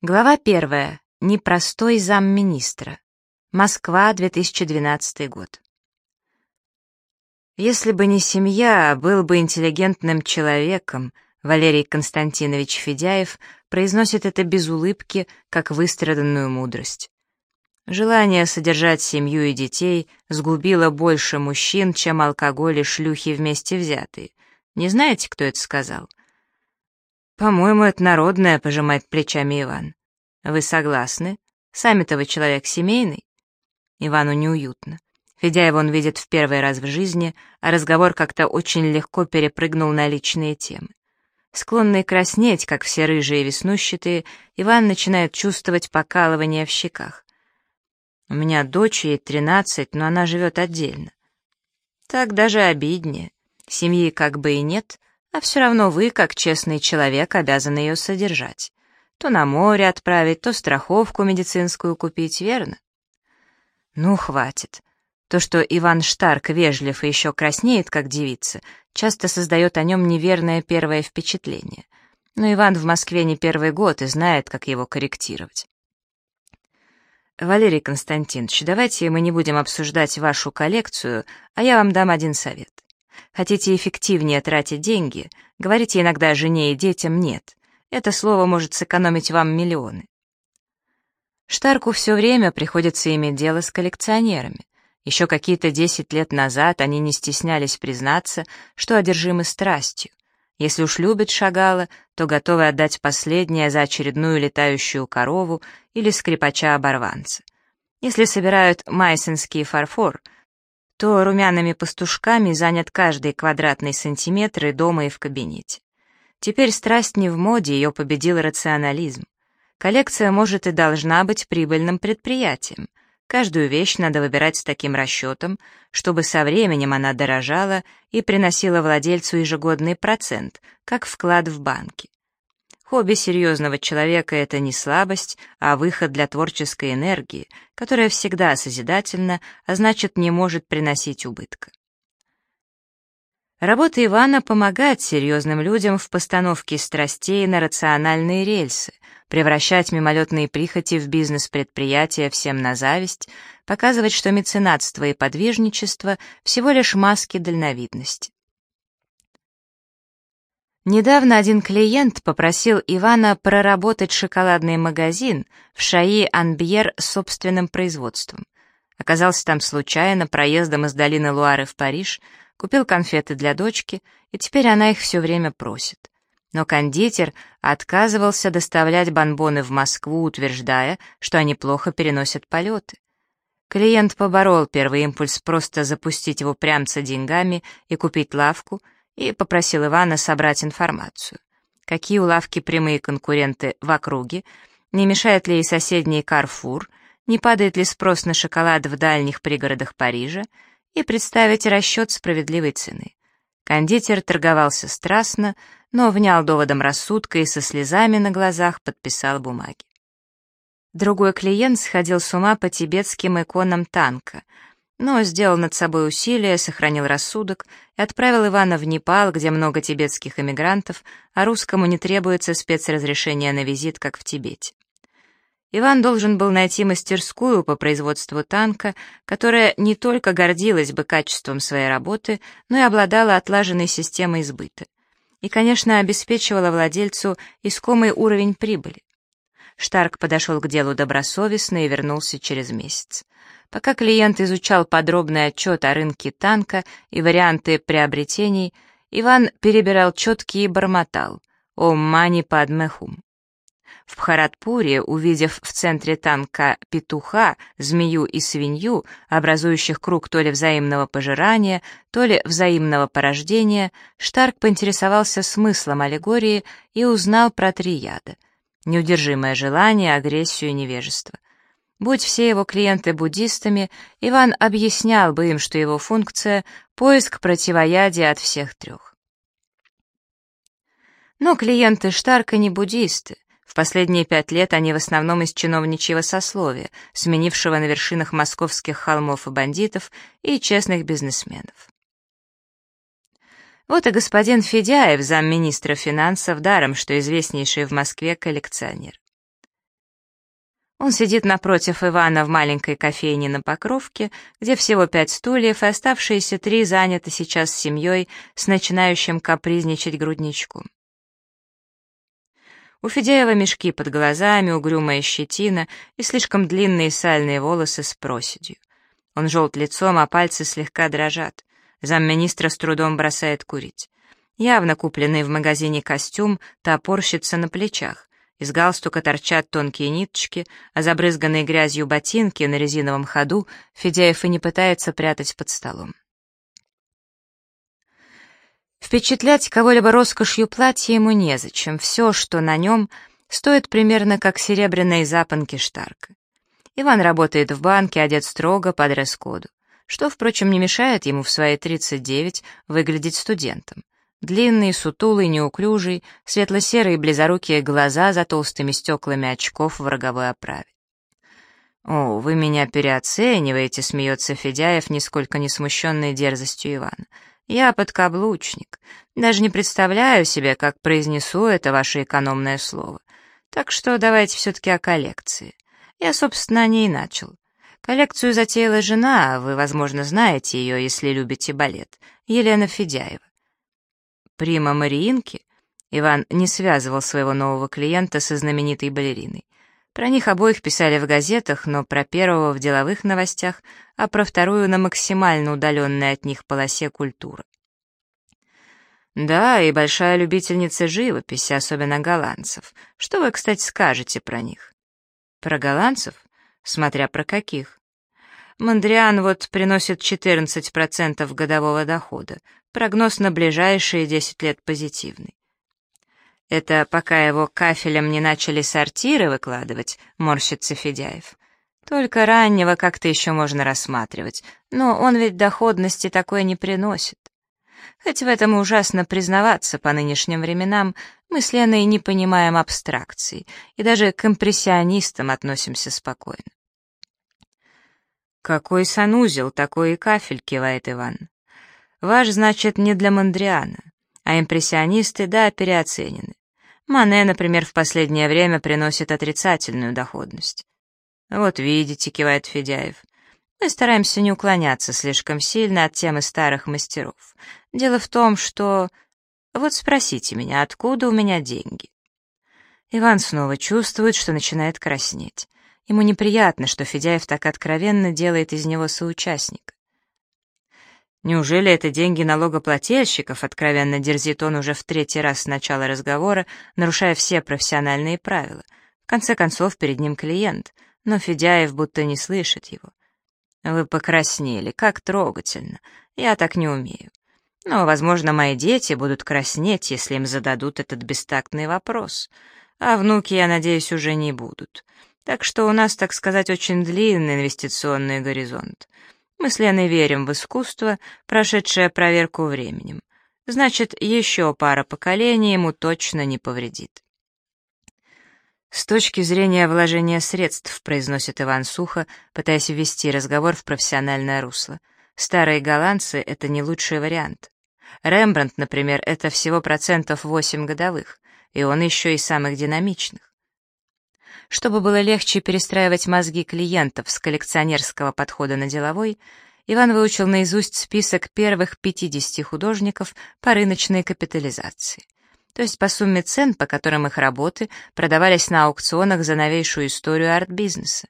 Глава первая. Непростой замминистра. Москва, 2012 год. Если бы не семья, был бы интеллигентным человеком, Валерий Константинович Федяев произносит это без улыбки, как выстраданную мудрость. Желание содержать семью и детей сгубило больше мужчин, чем алкоголь и шлюхи вместе взятые. Не знаете, кто это сказал? «По-моему, это народное», — пожимает плечами Иван. «Вы согласны? Сами-то вы человек семейный?» Ивану неуютно. Федяева он видит в первый раз в жизни, а разговор как-то очень легко перепрыгнул на личные темы. Склонный краснеть, как все рыжие веснущатые, Иван начинает чувствовать покалывание в щеках. «У меня дочь, ей тринадцать, но она живет отдельно». «Так даже обиднее. Семьи как бы и нет, а все равно вы, как честный человек, обязаны ее содержать. То на море отправить, то страховку медицинскую купить, верно? Ну, хватит. То, что Иван Штарк вежлив и еще краснеет, как девица, часто создает о нем неверное первое впечатление. Но Иван в Москве не первый год и знает, как его корректировать. Валерий Константинович, давайте мы не будем обсуждать вашу коллекцию, а я вам дам один совет. Хотите эффективнее тратить деньги, говорите иногда жене и детям «нет». Это слово может сэкономить вам миллионы. Штарку все время приходится иметь дело с коллекционерами. Еще какие-то десять лет назад они не стеснялись признаться, что одержимы страстью. Если уж любят Шагала, то готовы отдать последнее за очередную летающую корову или скрипача-оборванца. Если собирают майсенский фарфор — то румяными пастушками занят каждый квадратный сантиметр и дома, и в кабинете. Теперь страсть не в моде, ее победил рационализм. Коллекция может и должна быть прибыльным предприятием. Каждую вещь надо выбирать с таким расчетом, чтобы со временем она дорожала и приносила владельцу ежегодный процент, как вклад в банке. Хобби серьезного человека — это не слабость, а выход для творческой энергии, которая всегда созидательна, а значит, не может приносить убытка. Работа Ивана — помогать серьезным людям в постановке страстей на рациональные рельсы, превращать мимолетные прихоти в бизнес-предприятия всем на зависть, показывать, что меценатство и подвижничество — всего лишь маски дальновидности. Недавно один клиент попросил Ивана проработать шоколадный магазин в Шаи-Анбьер с собственным производством. Оказался там случайно, проездом из долины Луары в Париж, купил конфеты для дочки, и теперь она их все время просит. Но кондитер отказывался доставлять бонбоны в Москву, утверждая, что они плохо переносят полеты. Клиент поборол первый импульс просто запустить его прямца деньгами и купить лавку — и попросил Ивана собрать информацию. Какие у лавки прямые конкуренты в округе, не мешает ли и соседний Карфур, не падает ли спрос на шоколад в дальних пригородах Парижа, и представить расчет справедливой цены. Кондитер торговался страстно, но внял доводом рассудка и со слезами на глазах подписал бумаги. Другой клиент сходил с ума по тибетским иконам танка — но сделал над собой усилие, сохранил рассудок и отправил Ивана в Непал, где много тибетских эмигрантов, а русскому не требуется спецразрешения на визит, как в Тибете. Иван должен был найти мастерскую по производству танка, которая не только гордилась бы качеством своей работы, но и обладала отлаженной системой сбыта. И, конечно, обеспечивала владельцу искомый уровень прибыли. Штарк подошел к делу добросовестно и вернулся через месяц. Пока клиент изучал подробный отчет о рынке танка и варианты приобретений, Иван перебирал четкие и бормотал «Ом мани падмехум». В Бхаратпуре, увидев в центре танка петуха, змею и свинью, образующих круг то ли взаимного пожирания, то ли взаимного порождения, Штарк поинтересовался смыслом аллегории и узнал про три яда — неудержимое желание, агрессию и невежество. Будь все его клиенты буддистами, Иван объяснял бы им, что его функция — поиск противоядия от всех трех. Но клиенты Штарка не буддисты. В последние пять лет они в основном из чиновничьего сословия, сменившего на вершинах московских холмов и бандитов и честных бизнесменов. Вот и господин Федяев, замминистра финансов, даром, что известнейший в Москве коллекционер. Он сидит напротив Ивана в маленькой кофейне на Покровке, где всего пять стульев, и оставшиеся три заняты сейчас семьей с начинающим капризничать грудничком. У Федяева мешки под глазами, угрюмая щетина и слишком длинные сальные волосы с проседью. Он желт лицом, а пальцы слегка дрожат. Замминистра с трудом бросает курить. Явно купленный в магазине костюм топорщится на плечах. Из галстука торчат тонкие ниточки, а забрызганные грязью ботинки на резиновом ходу Федяев и не пытается прятать под столом. Впечатлять кого-либо роскошью платья ему незачем, все, что на нем, стоит примерно как серебряные запонки Штарка. Иван работает в банке, одет строго по дресс-коду, что, впрочем, не мешает ему в свои 39 выглядеть студентом. Длинный, сутулый, неуклюжий, светло-серые близорукие глаза за толстыми стеклами очков в роговой оправе. «О, вы меня переоцениваете», — смеется Федяев, нисколько не смущенный дерзостью Ивана. «Я подкаблучник. Даже не представляю себе, как произнесу это ваше экономное слово. Так что давайте все-таки о коллекции. Я, собственно, о ней начал. Коллекцию затеяла жена, а вы, возможно, знаете ее, если любите балет, Елена Федяева. Прима Мариинки, Иван не связывал своего нового клиента со знаменитой балериной. Про них обоих писали в газетах, но про первого в деловых новостях, а про вторую на максимально удаленной от них полосе культуры. Да, и большая любительница живописи, особенно голландцев. Что вы, кстати, скажете про них? Про голландцев? Смотря про каких. Мандриан вот приносит 14% годового дохода. Прогноз на ближайшие 10 лет позитивный. Это пока его кафелем не начали сортиры выкладывать, морщится Федяев. Только раннего как-то еще можно рассматривать, но он ведь доходности такой не приносит. Хоть в этом ужасно признаваться по нынешним временам, мы с Леной не понимаем абстракций и даже к импрессионистам относимся спокойно. «Какой санузел, такой и кафель», — кивает Иван. «Ваш, значит, не для Мандриана, а импрессионисты, да, переоценены. Мане, например, в последнее время приносит отрицательную доходность». «Вот видите», — кивает Федяев. «Мы стараемся не уклоняться слишком сильно от темы старых мастеров. Дело в том, что... Вот спросите меня, откуда у меня деньги?» Иван снова чувствует, что начинает краснеть. Ему неприятно, что Федяев так откровенно делает из него соучастника. Неужели это деньги налогоплательщиков, откровенно дерзит он уже в третий раз с начала разговора, нарушая все профессиональные правила. В конце концов, перед ним клиент, но Федяев будто не слышит его. Вы покраснели, как трогательно. Я так не умею. Но, возможно, мои дети будут краснеть, если им зададут этот бестактный вопрос. А внуки, я надеюсь, уже не будут. Так что у нас, так сказать, очень длинный инвестиционный горизонт. Мы с Леной верим в искусство, прошедшее проверку временем. Значит, еще пара поколений ему точно не повредит. «С точки зрения вложения средств», — произносит Иван Сухо, пытаясь ввести разговор в профессиональное русло. «Старые голландцы — это не лучший вариант. Рембрандт, например, это всего процентов 8 годовых, и он еще и самых динамичных. Чтобы было легче перестраивать мозги клиентов с коллекционерского подхода на деловой, Иван выучил наизусть список первых 50 художников по рыночной капитализации, то есть по сумме цен, по которым их работы продавались на аукционах за новейшую историю арт-бизнеса.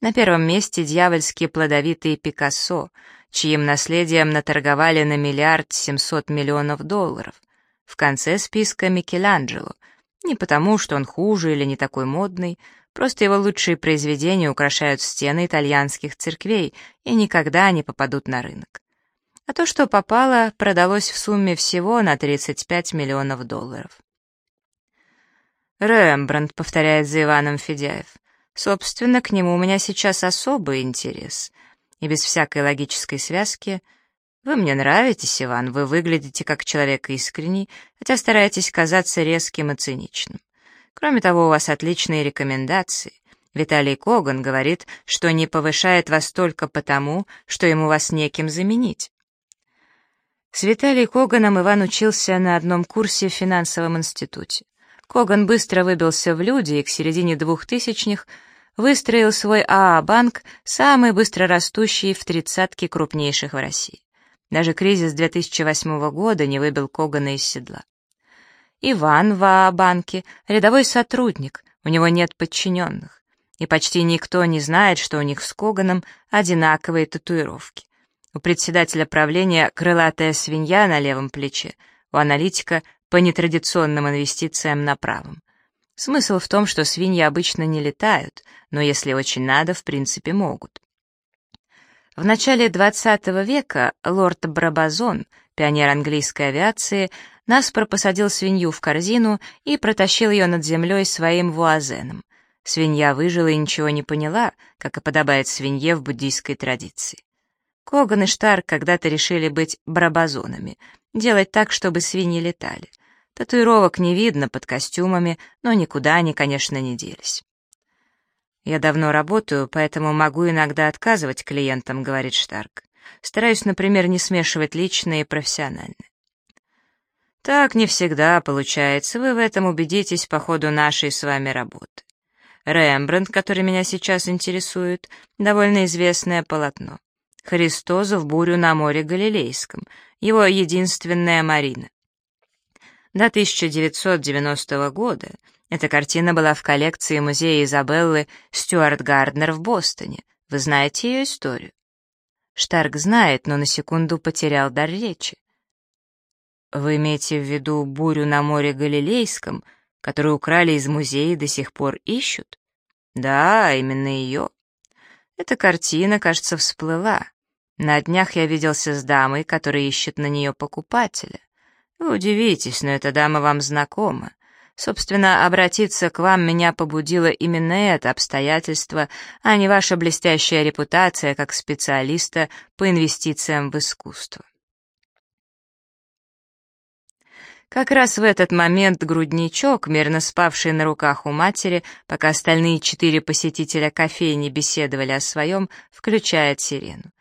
На первом месте дьявольские плодовитые Пикассо, чьим наследием наторговали на миллиард семьсот миллионов долларов. В конце списка Микеланджело, не потому, что он хуже или не такой модный, Просто его лучшие произведения украшают стены итальянских церквей и никогда не попадут на рынок. А то, что попало, продалось в сумме всего на 35 миллионов долларов. «Рембрандт», — повторяет за Иваном Федяев. «Собственно, к нему у меня сейчас особый интерес. И без всякой логической связки. Вы мне нравитесь, Иван, вы выглядите как человек искренний, хотя стараетесь казаться резким и циничным. Кроме того, у вас отличные рекомендации. Виталий Коган говорит, что не повышает вас только потому, что ему вас неким заменить. С Виталием Коганом Иван учился на одном курсе в финансовом институте. Коган быстро выбился в люди и к середине двухтысячных выстроил свой АА-банк, самый быстрорастущий в тридцатке крупнейших в России. Даже кризис 2008 года не выбил Когана из седла. Иван в АА-банке — рядовой сотрудник, у него нет подчиненных. И почти никто не знает, что у них с Коганом одинаковые татуировки. У председателя правления крылатая свинья на левом плече, у аналитика по нетрадиционным инвестициям на правом. Смысл в том, что свиньи обычно не летают, но если очень надо, в принципе могут. В начале XX века лорд Брабазон, пионер английской авиации, наспор посадил свинью в корзину и протащил ее над землей своим вуазеном. Свинья выжила и ничего не поняла, как и подобает свинье в буддийской традиции. Коган и Штарк когда-то решили быть брабазонами, делать так, чтобы свиньи летали. Татуировок не видно под костюмами, но никуда они, конечно, не делись. «Я давно работаю, поэтому могу иногда отказывать клиентам», — говорит Штарк. «Стараюсь, например, не смешивать личное и профессиональное». «Так не всегда получается, вы в этом убедитесь по ходу нашей с вами работы. Рембрандт, который меня сейчас интересует, довольно известное полотно. Христос в бурю на море Галилейском, его единственная Марина. До 1990 года эта картина была в коллекции музея Изабеллы Стюарт Гарднер в Бостоне. Вы знаете ее историю? Штарк знает, но на секунду потерял дар речи. Вы имеете в виду бурю на море Галилейском, которую украли из музея и до сих пор ищут? Да, именно ее. Эта картина, кажется, всплыла. На днях я виделся с дамой, которая ищет на нее покупателя. Вы удивитесь, но эта дама вам знакома. Собственно, обратиться к вам меня побудило именно это обстоятельство, а не ваша блестящая репутация как специалиста по инвестициям в искусство. Как раз в этот момент грудничок, мирно спавший на руках у матери, пока остальные четыре посетителя кофейни беседовали о своем, включает сирену.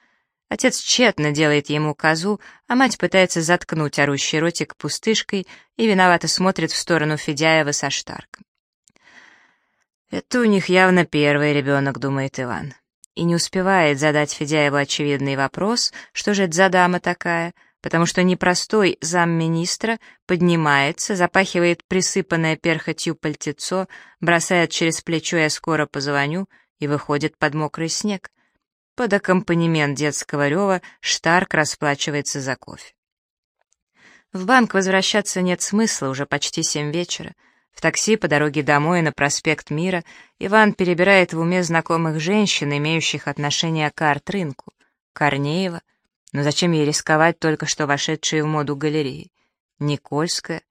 Отец тщетно делает ему козу, а мать пытается заткнуть орущий ротик пустышкой и виновато смотрит в сторону Федяева со Штарком. «Это у них явно первый ребенок», — думает Иван. И не успевает задать Федяеву очевидный вопрос, что же это за дама такая — потому что непростой замминистра поднимается, запахивает присыпанное перхотью пальтецо, бросает через плечо «я скоро позвоню» и выходит под мокрый снег. Под аккомпанемент детского рева Штарк расплачивается за кофе. В банк возвращаться нет смысла, уже почти семь вечера. В такси по дороге домой на проспект Мира Иван перебирает в уме знакомых женщин, имеющих отношение к арт-рынку. Корнеева — но зачем ей рисковать только что вошедшие в моду галереи? Никольская.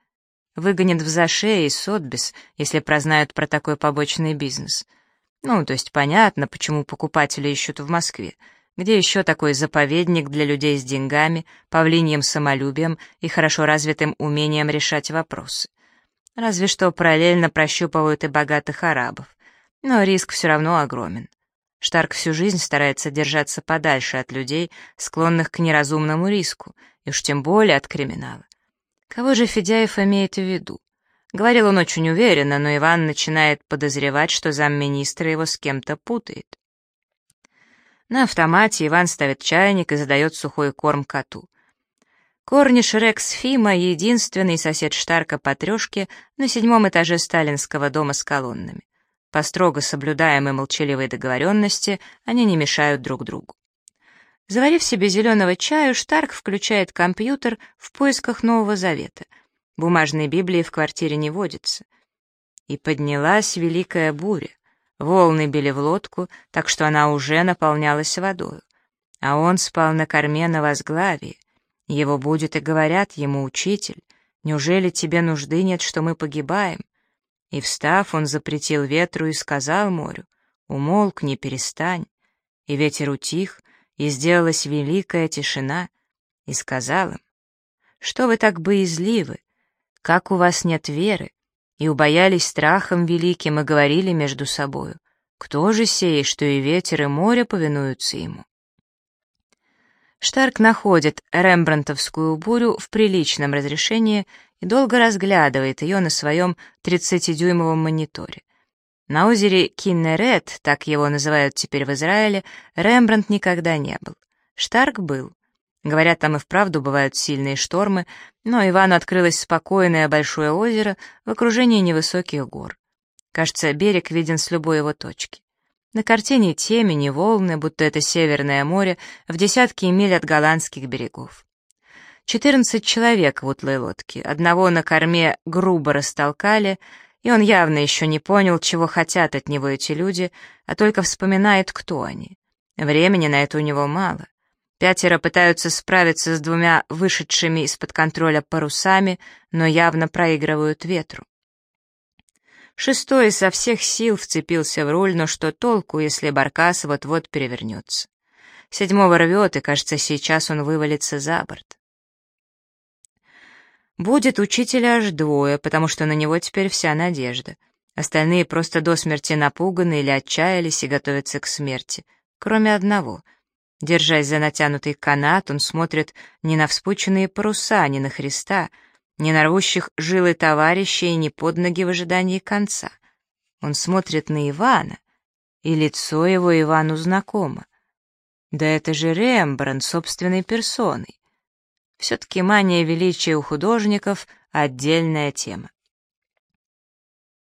Выгонят в Заше и Сотбис, если прознают про такой побочный бизнес. Ну, то есть понятно, почему покупатели ищут в Москве. Где еще такой заповедник для людей с деньгами, павлиньим самолюбием и хорошо развитым умением решать вопросы? Разве что параллельно прощупывают и богатых арабов. Но риск все равно огромен. Штарк всю жизнь старается держаться подальше от людей, склонных к неразумному риску, и уж тем более от криминала. Кого же Федяев имеет в виду? Говорил он очень уверенно, но Иван начинает подозревать, что замминистра его с кем-то путает. На автомате Иван ставит чайник и задает сухой корм коту. Корниш Рекс Фима — единственный сосед Штарка по трешке на седьмом этаже сталинского дома с колоннами. По строго соблюдаемой молчаливой договоренности они не мешают друг другу. Заварив себе зеленого чаю, Штарк включает компьютер в поисках Нового Завета. Бумажной Библии в квартире не водится. И поднялась великая буря. Волны били в лодку, так что она уже наполнялась водою. А он спал на корме на возглавии. Его будет и говорят ему, учитель, неужели тебе нужды нет, что мы погибаем? И, встав, он запретил ветру и сказал морю, «Умолкни, перестань». И ветер утих, и сделалась великая тишина, и сказал им, «Что вы так боязливы? Как у вас нет веры?» И убоялись страхом великим и говорили между собою, «Кто же сей, что и ветер, и море повинуются ему?» Штарк находит рембрандтовскую бурю в приличном разрешении и долго разглядывает ее на своем 30-дюймовом мониторе. На озере Киннерет, так его называют теперь в Израиле, Рембрандт никогда не был. Штарк был. Говорят, там и вправду бывают сильные штормы, но Ивану открылось спокойное большое озеро в окружении невысоких гор. Кажется, берег виден с любой его точки. На картине темени, волны, будто это Северное море, в десятки миль от голландских берегов. Четырнадцать человек в утлой лодке, одного на корме грубо растолкали, и он явно еще не понял, чего хотят от него эти люди, а только вспоминает, кто они. Времени на это у него мало. Пятеро пытаются справиться с двумя вышедшими из-под контроля парусами, но явно проигрывают ветру. Шестой со всех сил вцепился в руль, но что толку, если баркас вот-вот перевернется. Седьмого рвет, и, кажется, сейчас он вывалится за борт. Будет учителя аж двое, потому что на него теперь вся надежда. Остальные просто до смерти напуганы или отчаялись и готовятся к смерти. Кроме одного. Держась за натянутый канат, он смотрит не на вспученные паруса, не на Христа — не на рвущих жилы товарищей, ни под ноги в ожидании конца. Он смотрит на Ивана, и лицо его Ивану знакомо. Да это же Рембрандт собственной персоной. Все-таки мания величия у художников — отдельная тема.